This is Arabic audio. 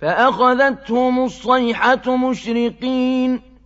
فأخذتهم الصيحة مشرقين.